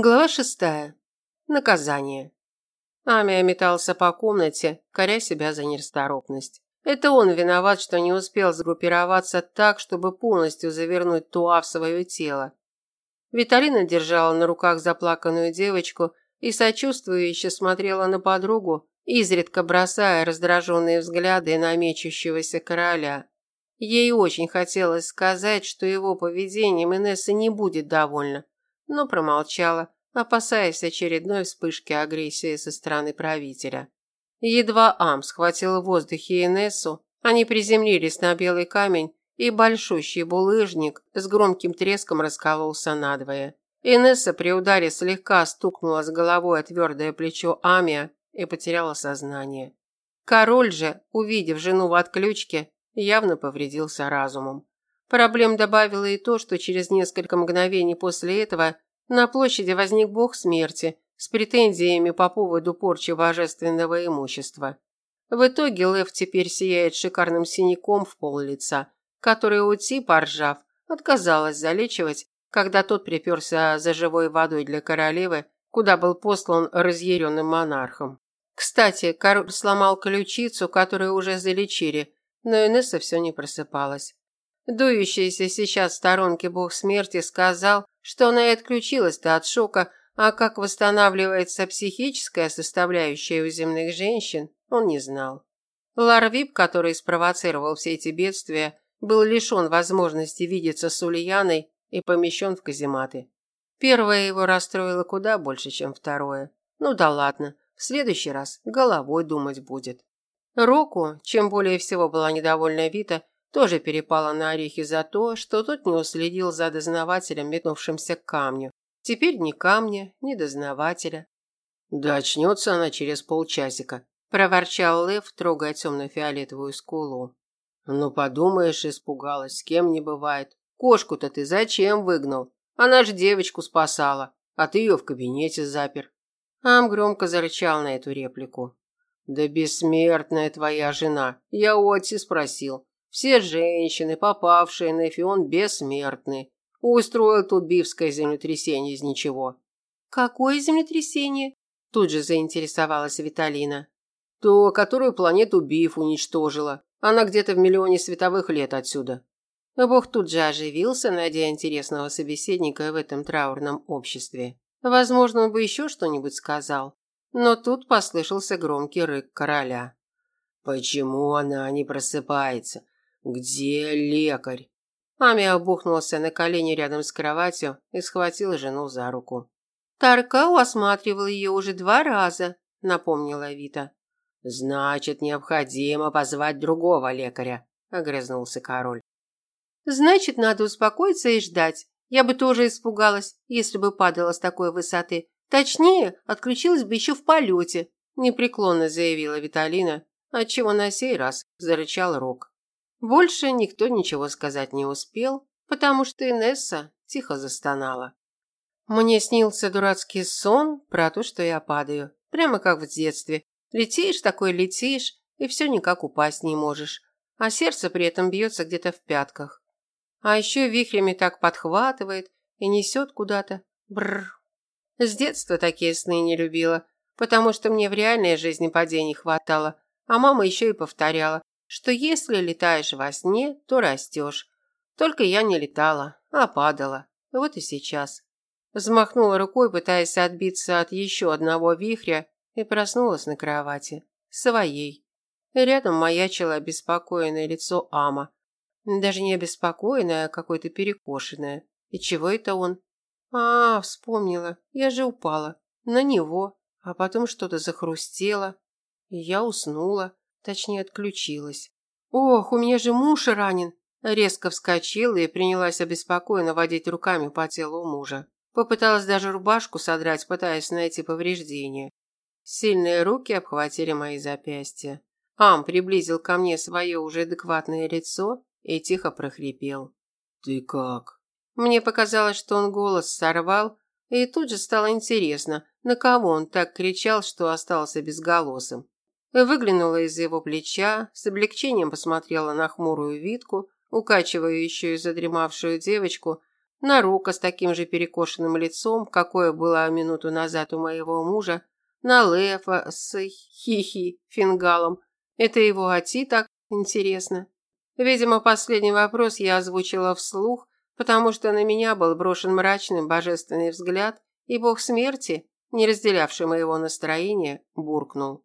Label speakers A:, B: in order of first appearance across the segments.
A: Глава шестая. Наказание. Амия метался по комнате, коря себя за нерасторопность. Это он виноват, что не успел сгруппироваться так, чтобы полностью завернуть Туа в свое тело. Виталина держала на руках заплаканную девочку и сочувствующе смотрела на подругу, изредка бросая раздраженные взгляды на мечущегося короля. Ей очень хотелось сказать, что его поведением Инесса не будет довольна, но промолчала, опасаясь очередной вспышки агрессии со стороны правителя. Едва Ам схватил в воздухе Инессу, они приземлились на белый камень, и большущий булыжник с громким треском раскололся надвое. Инесса при ударе слегка стукнула с головой о твердое плечо Амия и потеряла сознание. Король же, увидев жену в отключке, явно повредился разумом. Проблем добавило и то, что через несколько мгновений после этого на площади возник бог смерти с претензиями по поводу порчи божественного имущества. В итоге Лев теперь сияет шикарным синяком в пол лица, который Ути, поржав, отказалась залечивать, когда тот приперся за живой водой для королевы, куда был послан разъяренным монархом. Кстати, король сломал ключицу, которую уже залечили, но Инесса все не просыпалась. Дующийся сейчас в сторонке бог смерти сказал, что она и отключилась-то от шока, а как восстанавливается психическая составляющая у земных женщин, он не знал. Ларвип, который спровоцировал все эти бедствия, был лишен возможности видеться с Ульяной и помещен в казематы. Первое его расстроило куда больше, чем второе. Ну да ладно, в следующий раз головой думать будет. Року, чем более всего была недовольна Вита, тоже перепала на орехи за то, что тот не уследил за дознавателем, метнувшимся к камню. Теперь ни камня, ни дознавателя. «Да очнется она через полчасика», – проворчал Лев, трогая темно-фиолетовую скулу. «Ну, подумаешь, испугалась, с кем не бывает. Кошку-то ты зачем выгнал? Она же девочку спасала, а ты ее в кабинете запер». Ам громко зарычал на эту реплику. «Да бессмертная твоя жена. Я у Отси спросил. Все женщины, попавшие на Эфион, бессмертны. Устроил тут бивское землетрясение из ничего».
B: «Какое землетрясение?» Тут же заинтересовалась Виталина.
A: «То, которую планету Биф уничтожила. Она где-то в миллионе световых лет отсюда».
B: Бог тут же оживился, найдя интересного собеседника в этом траурном обществе. Возможно, он бы еще что-нибудь сказал, но тут послышался громкий рык короля.
A: «Почему она не просыпается? Где лекарь?»
B: Ами обухнулся на колени рядом с кроватью и схватил жену за руку. «Таркау осматривал ее уже два раза», – напомнила Вита.
A: «Значит, необходимо позвать другого лекаря», – огрызнулся король.
B: «Значит, надо успокоиться и ждать. Я бы тоже испугалась, если бы падала с такой высоты. Точнее, отключилась бы еще в полете», – непреклонно заявила Виталина, отчего на сей раз зарычал Рок. Больше никто ничего сказать не успел, потому что Инесса тихо застонала. Мне снился дурацкий сон про то, что я падаю, прямо как в детстве. Летишь такой летишь, и все никак упасть не можешь, а сердце при этом бьется где-то в пятках. А еще вихрями так подхватывает и несет куда-то. Бррр. С детства такие сны не любила, потому что мне в реальной жизни падений хватало, а мама еще и повторяла, что если летаешь во сне, то растешь. Только я не летала, а падала. Вот и сейчас. Взмахнула рукой, пытаясь отбиться от еще одного вихря, и проснулась на кровати. Своей. Рядом маячило обеспокоенное лицо Ама. Даже не обеспокоенное, а какое-то перекошенное. И чего это он? А, вспомнила. Я же упала. На него. А потом что-то захрустело. И я уснула. Точнее, отключилась. Ох, у меня же муж ранен. Резко вскочила и принялась обеспокоенно водить руками по телу мужа. Попыталась даже рубашку содрать, пытаясь найти повреждения. Сильные руки обхватили мои запястья. Ам приблизил ко мне свое уже адекватное лицо и тихо прохрипел.
A: «Ты как?»
B: Мне показалось, что он голос сорвал, и тут же стало интересно, на кого он так кричал, что остался безголосым. Выглянула из его плеча, с облегчением посмотрела на хмурую Витку, укачивающую задремавшую девочку,
A: на Рока с таким же перекошенным лицом, какое было минуту назад у моего мужа, на Лефа с хихи фингалом. Это его оти так интересно. Видимо, последний вопрос я озвучила вслух, потому что на меня был брошен мрачный божественный взгляд, и бог смерти, не разделявший моего настроения, буркнул.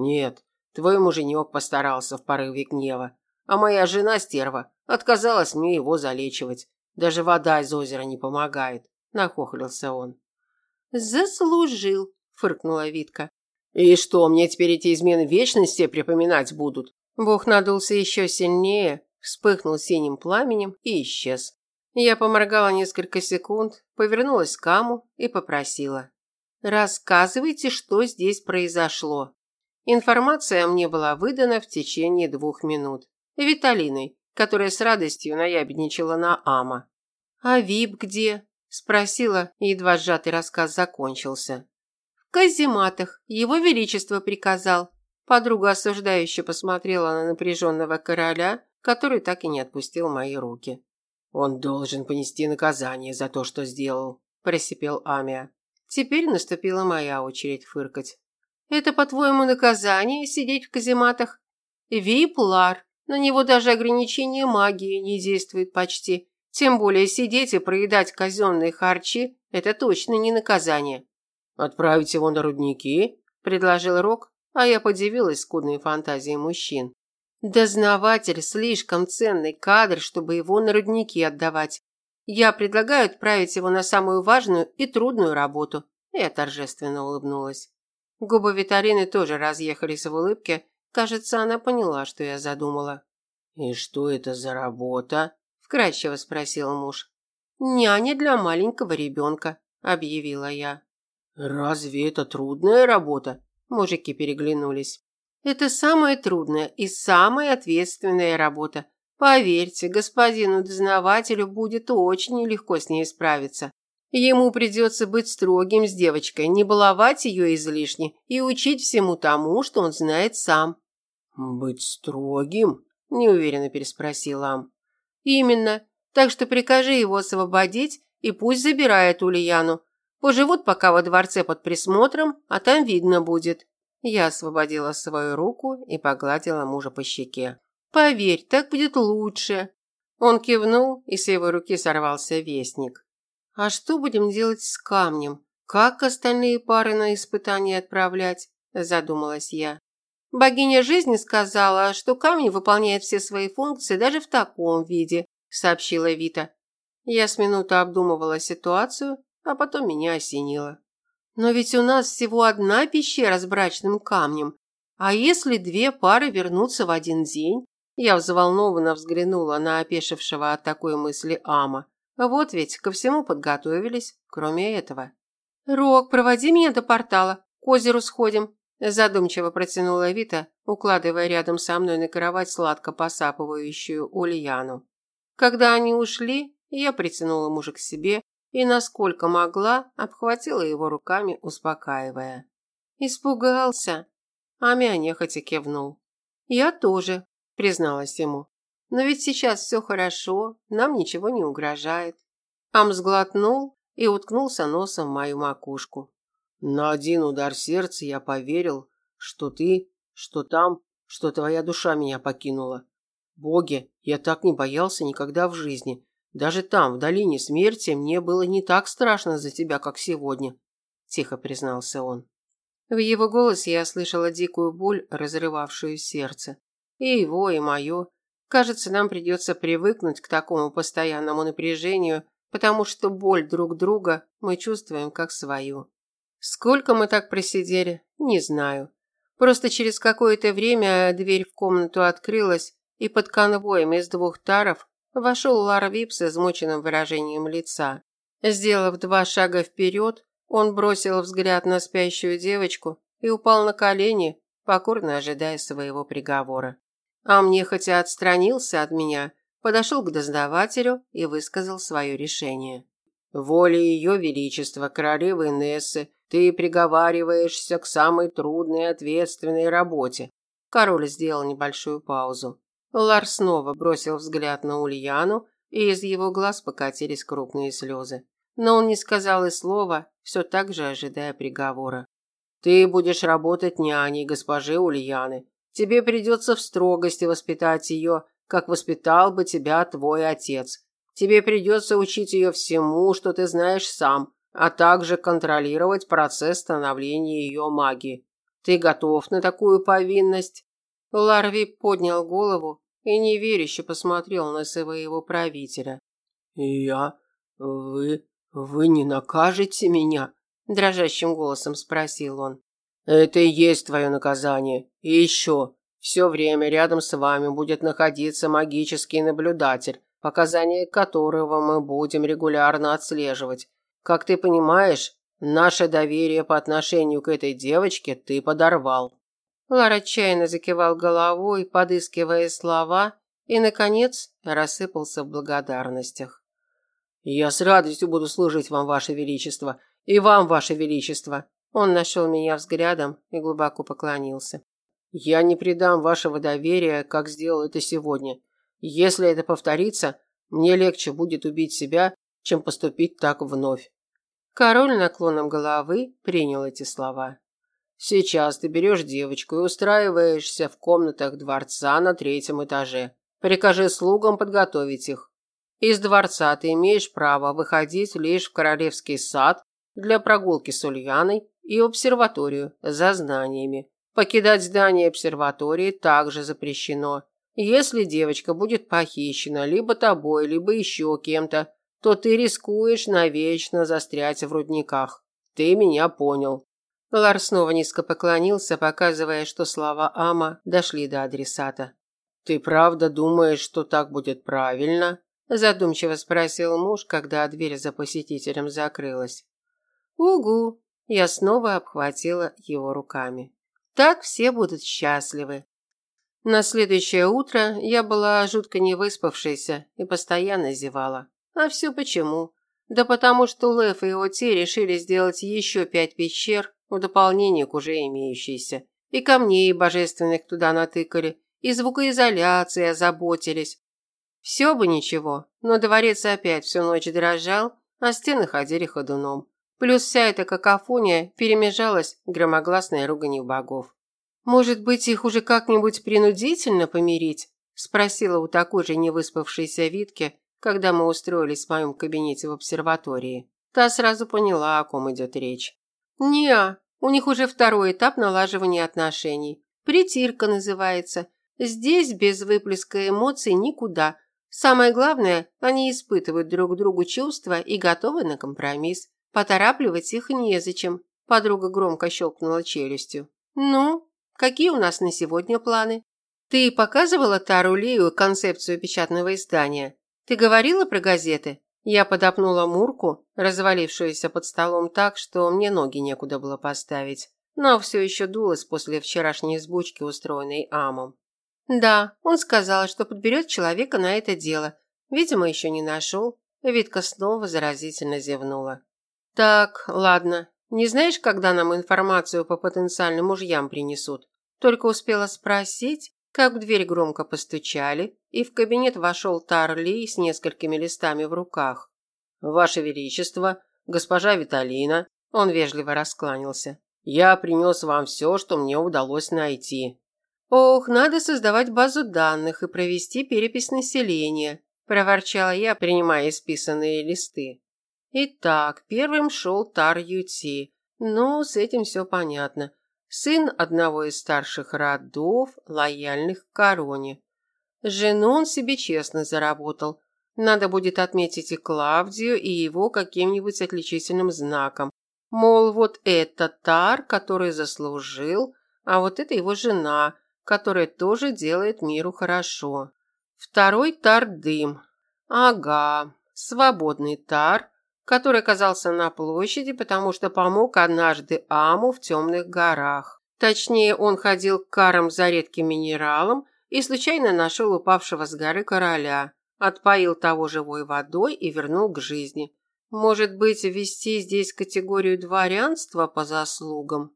A: «Нет, твой муженек постарался в порыве гнева, а моя жена, стерва, отказалась мне его залечивать. Даже вода из озера не помогает», – нахохлился он.
B: «Заслужил», – фыркнула Витка.
A: «И что, мне теперь эти измены вечности припоминать будут?» Бог надулся еще сильнее, вспыхнул синим пламенем и исчез. Я поморгала несколько секунд, повернулась к Каму и попросила. «Рассказывайте, что здесь произошло». Информация мне была выдана в течение двух минут. Виталиной, которая с радостью наябедничала на Ама. «А Вип где?» – спросила, едва сжатый рассказ закончился. «В казематах. Его Величество приказал». Подруга осуждающе посмотрела на напряженного короля, который так и не отпустил мои руки. «Он должен понести наказание за то, что сделал», – просипел Амия. Теперь наступила моя очередь фыркать. «Это, по-твоему, наказание – сидеть в казематах?» «Виплар. На него даже ограничение магии не действует почти. Тем более сидеть и проедать казенные харчи – это точно не наказание».
C: «Отправить его на рудники?»
A: – предложил Рок, а я подивилась скудной фантазией мужчин. Дознаватель слишком ценный кадр, чтобы его на рудники отдавать. Я предлагаю отправить его на самую важную и трудную работу. Я торжественно улыбнулась. Губы Виталины тоже разъехались в улыбке. Кажется, она поняла, что я задумала.
C: «И что это за работа?» – вкрадчиво спросил муж.
A: «Няня для маленького ребенка», – объявила я.
C: «Разве это трудная работа?»
A: Мужики переглянулись. Это самая трудная и самая ответственная работа. Поверьте, господину дознавателю будет очень нелегко с ней справиться. Ему придется быть строгим с девочкой, не баловать ее излишне и учить всему тому, что он знает сам.
C: «Быть строгим?»
A: – неуверенно переспросил Ам. «Именно. Так что прикажи его освободить и пусть забирает Ульяну. Поживут пока во дворце под присмотром, а там видно будет. Я освободила свою руку и погладила мужа по щеке. «Поверь, так будет лучше». Он кивнул, и с его руки сорвался вестник. «А что будем делать с камнем? Как остальные пары на испытания отправлять?» – задумалась я. «Богиня жизни сказала, что камень выполняет все свои функции даже в таком виде», – сообщила Вита. Я с минуты обдумывала ситуацию, а потом меня осенило. Но ведь у нас всего одна пещера с брачным камнем. А если две пары вернутся в один день? Я взволнованно взглянула на опешившего от такой мысли Ама. Вот ведь ко всему подготовились, кроме этого. «Рок, проводи меня до портала, к озеру сходим», задумчиво протянула Вита, укладывая рядом со мной на кровать сладко посапывающую Ульяну. Когда они ушли, я притянула мужа к себе и, насколько могла, обхватила его руками, успокаивая. «Испугался?» Амя нехотя кивнул. «Я тоже», – призналась ему. «Но ведь сейчас все хорошо, нам ничего не угрожает». Ам сглотнул и уткнулся носом в мою макушку.
C: «На один удар сердца я поверил, что ты, что там, что твоя душа меня покинула. Боги, я так не боялся никогда в жизни. Даже там, в долине смерти, мне было не так страшно за тебя, как сегодня, тихо признался он.
A: В его голосе я слышала дикую боль, разрывавшую сердце. И его, и мое. Кажется, нам придется привыкнуть к такому постоянному напряжению, потому что боль друг друга мы чувствуем как свою. Сколько мы так просидели, не знаю. Просто через какое-то время дверь в комнату открылась, и под конвоем из двух таров Вошел Ларвип с измученным выражением лица. Сделав два шага вперед, он бросил взгляд на спящую девочку и упал на колени, покорно ожидая своего приговора. А мне хотя отстранился от меня, подошел к дознавателю и высказал свое решение.
C: «Волей ее величества, королевы Инессы, ты приговариваешься к самой трудной и ответственной работе».
A: Король сделал небольшую паузу. Лар снова бросил взгляд на Ульяну, и из его глаз покатились крупные слезы. Но он не сказал и слова, все так же ожидая приговора. «Ты будешь работать няней госпожи Ульяны. Тебе придется в строгости воспитать ее, как воспитал бы тебя твой отец. Тебе придется учить ее всему, что ты знаешь сам, а также контролировать процесс становления ее магии. Ты готов на такую повинность?» Ларви поднял голову и неверяще посмотрел на своего правителя.
C: «Я? Вы? Вы не накажете меня?»
A: дрожащим голосом спросил он.
C: Это и есть твое наказание. И еще, все время рядом с вами будет находиться магический наблюдатель, показания которого мы будем регулярно отслеживать. Как ты понимаешь, наше доверие по отношению к этой девочке ты подорвал.
A: Лар отчаянно закивал головой, подыскивая слова, и, наконец, рассыпался в благодарностях.
C: «Я с радостью буду служить вам, ваше величество, и вам, ваше величество!»
A: Он нашел меня взглядом и глубоко поклонился.
C: «Я не предам вашего доверия, как сделал это сегодня. Если это повторится, мне легче будет убить себя, чем поступить так вновь».
A: Король наклоном головы принял эти слова.
C: «Сейчас ты берешь девочку и устраиваешься в комнатах дворца на третьем этаже. Прикажи слугам подготовить их. Из дворца ты имеешь право выходить лишь в королевский сад для прогулки с Ульяной и обсерваторию за знаниями. Покидать здание обсерватории также запрещено. Если девочка будет похищена либо тобой, либо еще кем-то, то ты рискуешь навечно застрять в рудниках. Ты меня понял.
A: Лар снова низко поклонился, показывая, что слова Ама дошли до адресата.
C: Ты правда думаешь, что так будет правильно?
A: задумчиво спросил муж, когда дверь за посетителем закрылась. Угу. Я снова обхватила его руками. Так все будут счастливы. На следующее утро я была жутко невыспавшейся и постоянно зевала. А все почему? Да потому что Лев и Оти решили сделать еще пять пещер в дополнение к уже имеющейся. И камней божественных туда натыкали, и звукоизоляции озаботились. Все бы ничего, но дворец опять всю ночь дрожал, а стены ходили ходуном. Плюс вся эта какофония перемежалась громогласной руганью богов. «Может быть, их уже как-нибудь принудительно помирить?» – спросила у такой же невыспавшейся Витки, когда мы устроились в моем кабинете в обсерватории. Та сразу поняла, о ком идет речь. «Не, у них уже второй этап налаживания отношений. Притирка называется. Здесь без выплеска эмоций никуда. Самое главное, они испытывают друг другу чувства и готовы на компромисс. Поторапливать их незачем. Подруга громко щелкнула челюстью. Ну, какие у нас на сегодня планы? Ты показывала Тару Лею концепцию печатного издания? Ты говорила про газеты? Я подопнула Мурку, развалившуюся под столом так, что мне ноги некуда было поставить, но все еще дулась после вчерашней сбучки, устроенной Амом. Да, он сказал, что подберет человека на это дело. Видимо, еще не нашел. Витка снова заразительно зевнула. Так, ладно. Не знаешь, когда нам информацию по потенциальным мужьям принесут? Только успела спросить, как в дверь громко постучали, и в кабинет вошел Тарли с несколькими листами в руках.
C: «Ваше Величество, госпожа Виталина», он вежливо раскланялся. «Я принес вам все, что мне удалось найти».
A: «Ох, надо создавать базу данных и провести перепись населения», – проворчала я, принимая исписанные листы. Итак, первым шел Тар Юти. Ну, с этим все понятно. Сын одного из старших родов, лояльных к короне. Жену он себе честно заработал. Надо будет отметить и Клавдию, и его каким-нибудь отличительным знаком. Мол, вот это Тар, который заслужил, а вот это его жена, которая тоже делает миру хорошо. Второй Тар Дым. Ага, свободный Тар, который оказался на площади, потому что помог однажды Аму в темных горах. Точнее, он ходил к карам за редким минералом и случайно нашел упавшего с горы короля, отпоил того живой водой и вернул к жизни. Может быть, ввести здесь категорию дворянства по заслугам?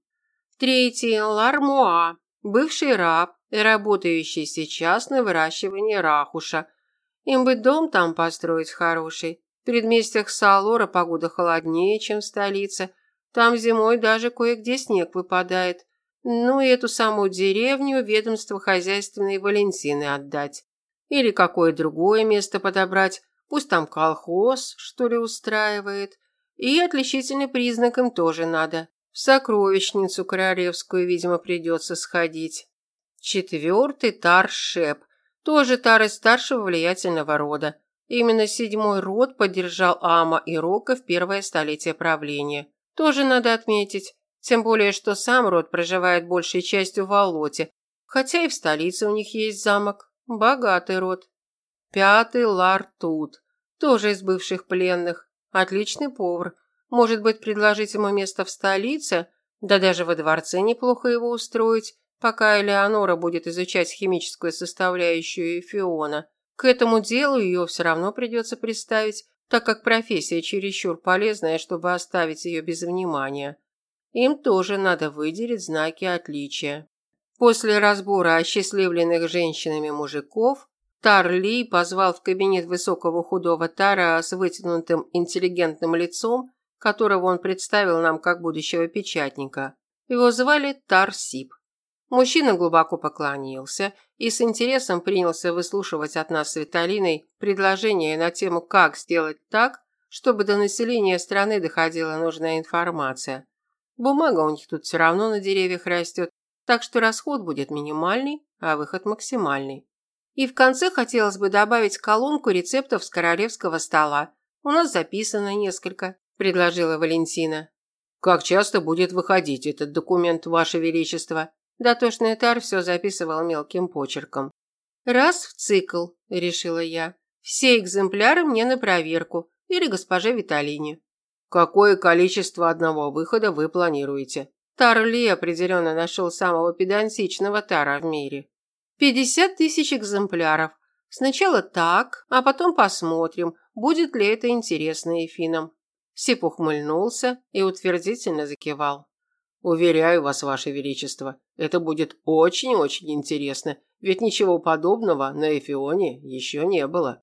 A: Третий – Лармуа, бывший раб работающий сейчас на выращивании рахуша. Им бы дом там построить хороший. В предместьях Салора погода холоднее, чем в столице. Там зимой даже кое-где снег выпадает. Ну и эту самую деревню ведомство хозяйственной Валентины отдать. Или какое другое место подобрать. Пусть там колхоз, что ли, устраивает. И отличительный признак им тоже надо. В сокровищницу королевскую, видимо, придется сходить. Четвертый тар Шеп. Тоже тар из старшего влиятельного рода. Именно седьмой род поддержал Ама и Рока в первое столетие правления. Тоже надо отметить. Тем более, что сам род проживает большей частью в Волоте, хотя и в столице у них есть замок. Богатый род. Пятый Лар Тут, тоже из бывших пленных. Отличный повар. Может быть, предложить ему место в столице? Да даже во дворце неплохо его устроить, пока Элеонора будет изучать химическую составляющую Фиона. К этому делу ее все равно придется представить, так как профессия чересчур полезная, чтобы оставить ее без внимания. Им тоже надо выделить знаки отличия. После разбора осчастливленных женщинами мужиков, Тар Ли позвал в кабинет высокого худого Тара с вытянутым интеллигентным лицом, которого он представил нам как будущего печатника. Его звали Тар Сип. Мужчина глубоко поклонился и с интересом принялся выслушивать от нас с Виталиной предложения на тему, как сделать так, чтобы до населения страны доходила нужная информация. Бумага у них тут все равно на деревьях растет, так что расход будет минимальный, а выход максимальный. И в конце хотелось бы добавить колонку рецептов с королевского стола. У нас записано несколько, предложила Валентина. Как часто будет выходить этот документ, Ваше Величество? Дотошный Тар все записывал мелким почерком. Раз в цикл, решила я. Все экземпляры мне на проверку или госпоже Виталине. Какое количество одного выхода вы планируете? Тарли определенно нашел самого педантичного Тара в мире. Пятьдесят тысяч экземпляров. Сначала так, а потом посмотрим, будет ли это интересно Эфинам. Сип ухмыльнулся и утвердительно закивал. Уверяю вас, ваше величество, это будет очень-очень интересно, ведь ничего подобного на Эфионе еще не было.